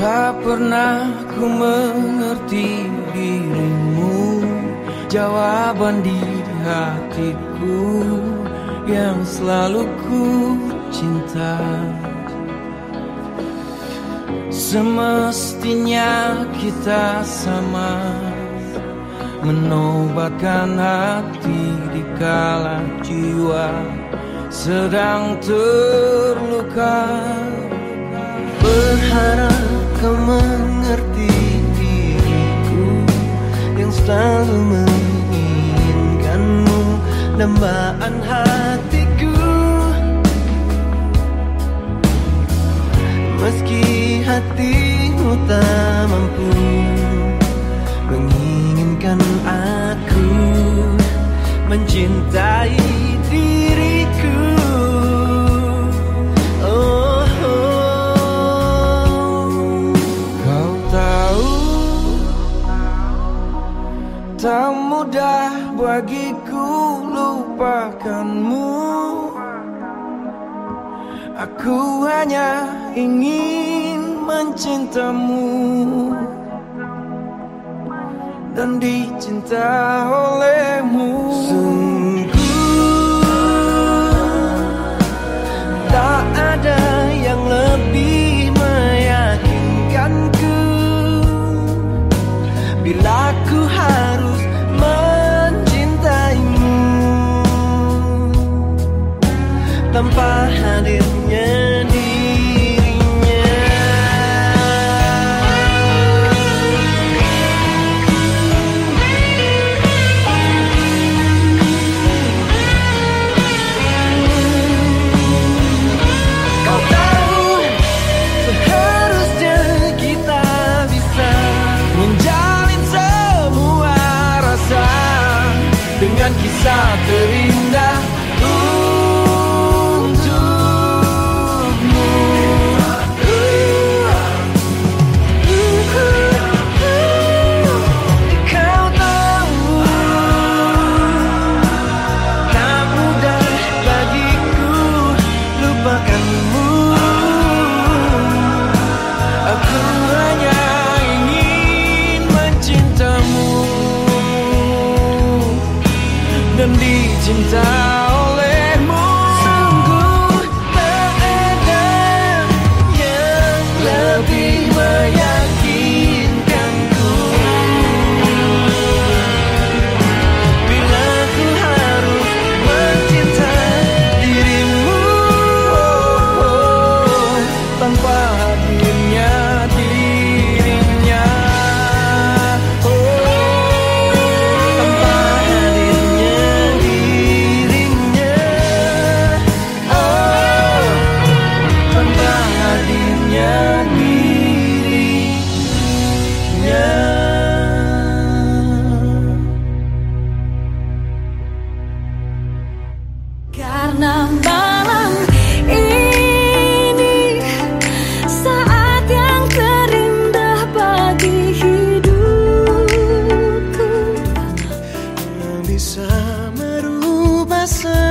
Tak pernah ku mengerti dirimu. Jawaban di hatiku Yang selalu ku cinta. Semestinya kita sama Menobatkan hati di kala jiwa Sedang terluka. Berharap kau mengerti diriku Yang selalu menginginkanmu Dambaan hatiku. Meski hatimu tak mampu Tak mudah bagiku lupakanmu. Aku hanya ingin mencintamu. Dan dicinta olehmu. Sungguh Tak ada yang lebih meyakinkanku. Bila tanpa hadirnya dirinya. Kau tahu seharusnya kita bisa menjalin semua rasa dengan kisah terindah cinta listen